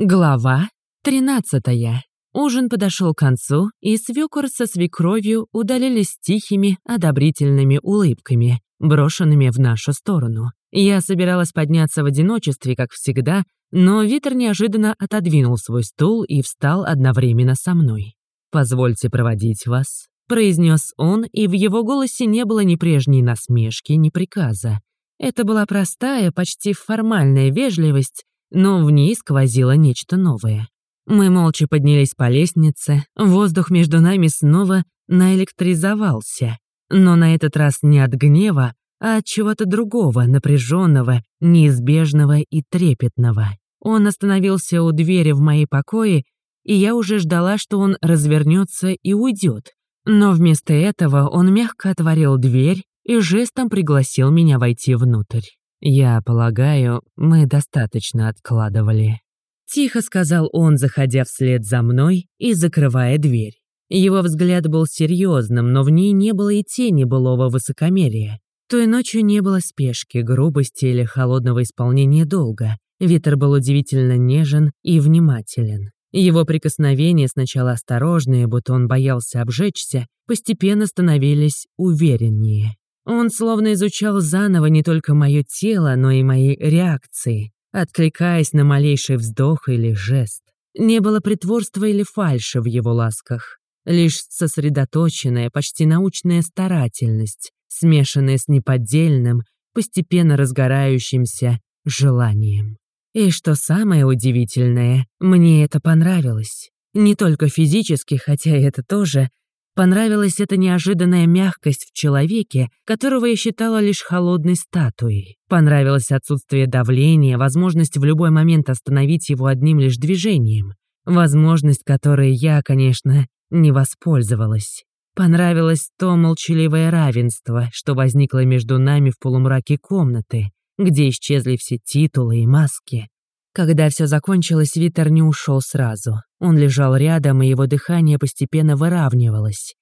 Глава тринадцатая. Ужин подошел к концу, и свекор со свекровью удалились тихими, одобрительными улыбками, брошенными в нашу сторону. Я собиралась подняться в одиночестве, как всегда, но Витер неожиданно отодвинул свой стул и встал одновременно со мной. «Позвольте проводить вас», — произнес он, и в его голосе не было ни прежней насмешки, ни приказа. Это была простая, почти формальная вежливость, но в ней сквозило нечто новое. Мы молча поднялись по лестнице, воздух между нами снова наэлектризовался, но на этот раз не от гнева, а от чего-то другого, напряженного, неизбежного и трепетного. Он остановился у двери в мои покои, и я уже ждала, что он развернется и уйдет. Но вместо этого он мягко отворил дверь и жестом пригласил меня войти внутрь. «Я полагаю, мы достаточно откладывали». Тихо сказал он, заходя вслед за мной и закрывая дверь. Его взгляд был серьезным, но в ней не было и тени былого высокомерия. Той ночью не было спешки, грубости или холодного исполнения долга. Витер был удивительно нежен и внимателен. Его прикосновения, сначала осторожные, будто он боялся обжечься, постепенно становились увереннее. Он словно изучал заново не только мое тело, но и мои реакции, откликаясь на малейший вздох или жест. Не было притворства или фальши в его ласках, лишь сосредоточенная, почти научная старательность, смешанная с неподдельным, постепенно разгорающимся желанием. И что самое удивительное, мне это понравилось. Не только физически, хотя это тоже, Понравилась эта неожиданная мягкость в человеке, которого я считала лишь холодной статуей. Понравилось отсутствие давления, возможность в любой момент остановить его одним лишь движением. Возможность, которой я, конечно, не воспользовалась. Понравилось то молчаливое равенство, что возникло между нами в полумраке комнаты, где исчезли все титулы и маски, когда все закончилось, Витер не ушел сразу. Он лежал рядом, и его дыхание постепенно выравнивалось.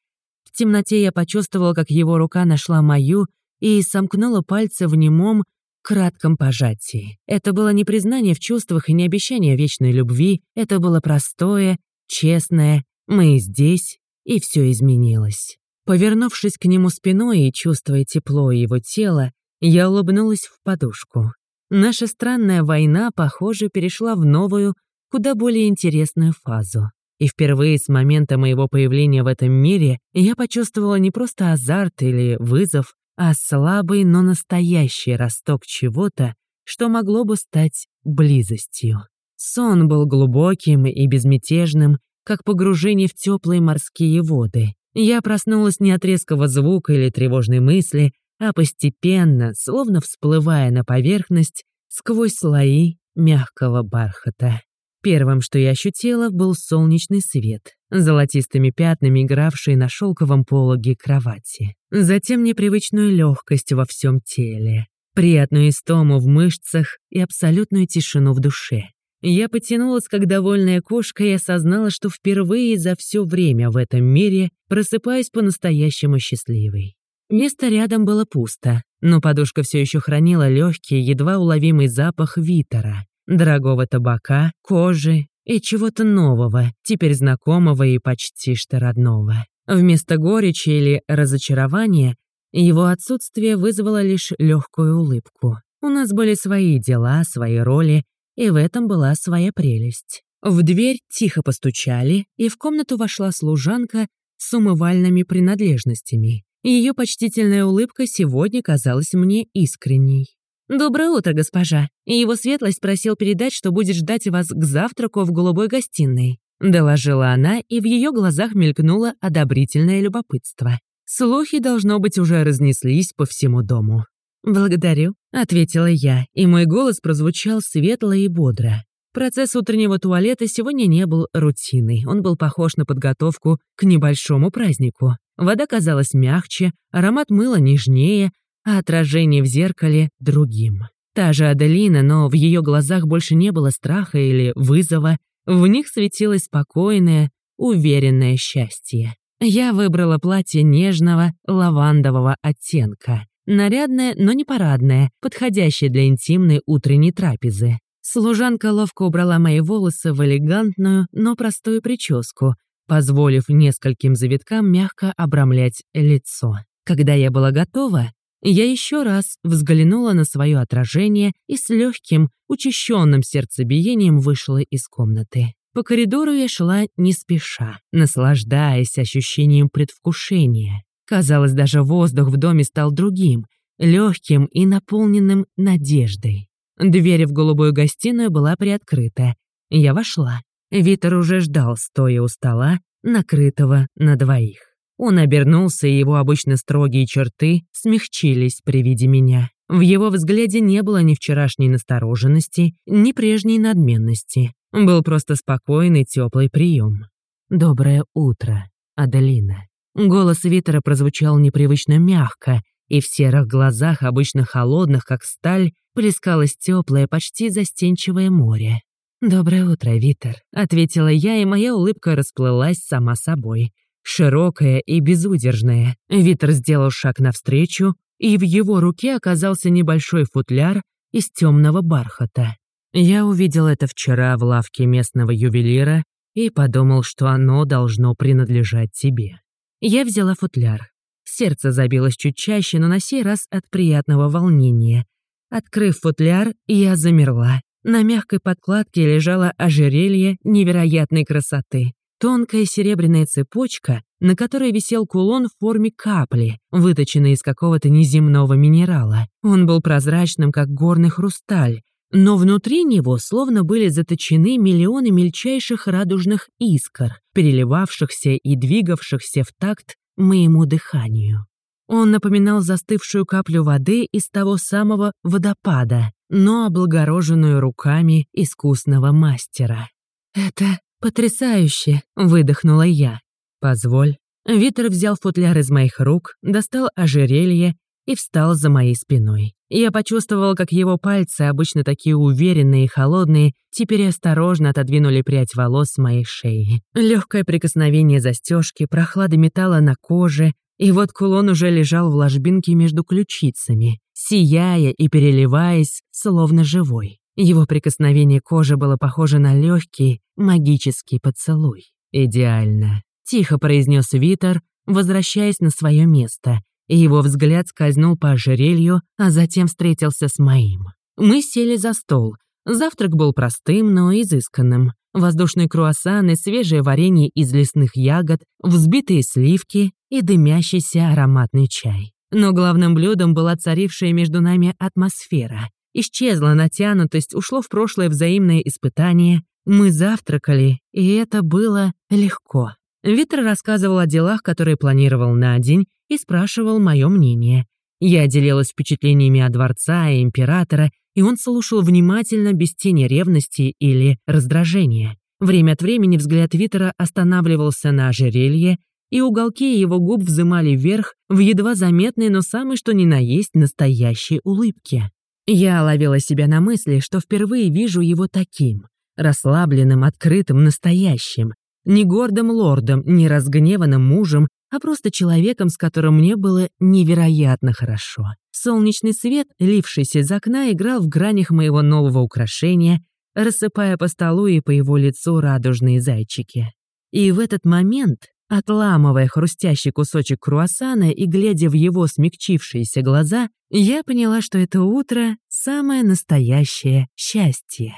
В темноте я почувствовала, как его рука нашла мою и сомкнула пальцы в немом, кратком пожатии. Это было не признание в чувствах и не обещание вечной любви, это было простое, честное «мы здесь», и все изменилось. Повернувшись к нему спиной и чувствуя тепло его тела, я улыбнулась в подушку. Наша странная война, похоже, перешла в новую, куда более интересную фазу. И впервые с момента моего появления в этом мире я почувствовала не просто азарт или вызов, а слабый, но настоящий росток чего-то, что могло бы стать близостью. Сон был глубоким и безмятежным, как погружение в теплые морские воды. Я проснулась не от резкого звука или тревожной мысли, а постепенно, словно всплывая на поверхность, сквозь слои мягкого бархата. Первым, что я ощутила, был солнечный свет, золотистыми пятнами игравший на шелковом пологе кровати. Затем непривычную легкость во всем теле, приятную истому в мышцах и абсолютную тишину в душе. Я потянулась, как довольная кошка, и осознала, что впервые за все время в этом мире просыпаюсь по-настоящему счастливой. Место рядом было пусто, но подушка все еще хранила легкий, едва уловимый запах витера, дорогого табака, кожи и чего-то нового, теперь знакомого и почти что родного. Вместо горечи или разочарования его отсутствие вызвало лишь легкую улыбку. У нас были свои дела, свои роли, и в этом была своя прелесть. В дверь тихо постучали, и в комнату вошла служанка с умывальными принадлежностями ее почтительная улыбка сегодня казалась мне искренней. «Доброе утро, госпожа. Его светлость просил передать, что будет ждать вас к завтраку в голубой гостиной», доложила она, и в ее глазах мелькнуло одобрительное любопытство. Слухи, должно быть, уже разнеслись по всему дому. «Благодарю», — ответила я, и мой голос прозвучал светло и бодро. Процесс утреннего туалета сегодня не был рутиной, он был похож на подготовку к небольшому празднику. Вода казалась мягче, аромат мыла нежнее, а отражение в зеркале — другим. Та же Аделина, но в ее глазах больше не было страха или вызова, в них светилось спокойное, уверенное счастье. Я выбрала платье нежного, лавандового оттенка. Нарядное, но не парадное, подходящее для интимной утренней трапезы. Служанка ловко убрала мои волосы в элегантную, но простую прическу, позволив нескольким завиткам мягко обрамлять лицо. Когда я была готова, я еще раз взглянула на свое отражение и с легким, учащенным сердцебиением вышла из комнаты. По коридору я шла не спеша, наслаждаясь ощущением предвкушения. Казалось, даже воздух в доме стал другим, легким и наполненным надеждой. Дверь в голубую гостиную была приоткрыта. Я вошла. Витер уже ждал, стоя у стола, накрытого на двоих. Он обернулся, и его обычно строгие черты смягчились при виде меня. В его взгляде не было ни вчерашней настороженности, ни прежней надменности. Был просто спокойный, теплый прием. «Доброе утро, Аделина». Голос Витера прозвучал непривычно мягко, и в серых глазах, обычно холодных, как сталь, плескалось теплое, почти застенчивое море. «Доброе утро, Витер», — ответила я, и моя улыбка расплылась сама собой. Широкая и безудержная. Витер сделал шаг навстречу, и в его руке оказался небольшой футляр из темного бархата. Я увидел это вчера в лавке местного ювелира и подумал, что оно должно принадлежать тебе. Я взяла футляр. Сердце забилось чуть чаще, но на сей раз от приятного волнения. Открыв футляр, я замерла. На мягкой подкладке лежало ожерелье невероятной красоты. Тонкая серебряная цепочка, на которой висел кулон в форме капли, выточенный из какого-то неземного минерала. Он был прозрачным, как горный хрусталь, но внутри него словно были заточены миллионы мельчайших радужных искр, переливавшихся и двигавшихся в такт моему дыханию. Он напоминал застывшую каплю воды из того самого водопада, но облагороженную руками искусного мастера. «Это «Потрясающе!» — выдохнула я. «Позволь». Витер взял футляр из моих рук, достал ожерелье и встал за моей спиной. Я почувствовал, как его пальцы, обычно такие уверенные и холодные, теперь осторожно отодвинули прядь волос с моей шеи. Легкое прикосновение застежки, прохлада металла на коже, и вот кулон уже лежал в ложбинке между ключицами, сияя и переливаясь, словно живой. Его прикосновение кожи было похоже на легкий магический поцелуй. «Идеально», — тихо произнес Витер, возвращаясь на свое место, и его взгляд скользнул по ожерелью, а затем встретился с моим. Мы сели за стол. Завтрак был простым, но изысканным. Воздушные круассаны, свежее варенье из лесных ягод, взбитые сливки и дымящийся ароматный чай. Но главным блюдом была царившая между нами атмосфера. Исчезла натянутость, ушло в прошлое взаимное испытание. Мы завтракали, и это было легко. Витер рассказывал о делах, которые планировал на день, и спрашивал мое мнение. Я делилась впечатлениями о дворца и императора, и он слушал внимательно, без тени ревности или раздражения. Время от времени взгляд Витера останавливался на ожерелье, и уголки его губ взымали вверх в едва заметной, но самой что ни на есть настоящей улыбке. Я ловила себя на мысли, что впервые вижу его таким, расслабленным, открытым, настоящим, не гордым лордом, не разгневанным мужем, а просто человеком, с которым мне было невероятно хорошо. Солнечный свет, лившийся из окна, играл в гранях моего нового украшения, рассыпая по столу и по его лицу радужные зайчики. И в этот момент Отламывая хрустящий кусочек круассана и глядя в его смягчившиеся глаза, я поняла, что это утро — самое настоящее счастье.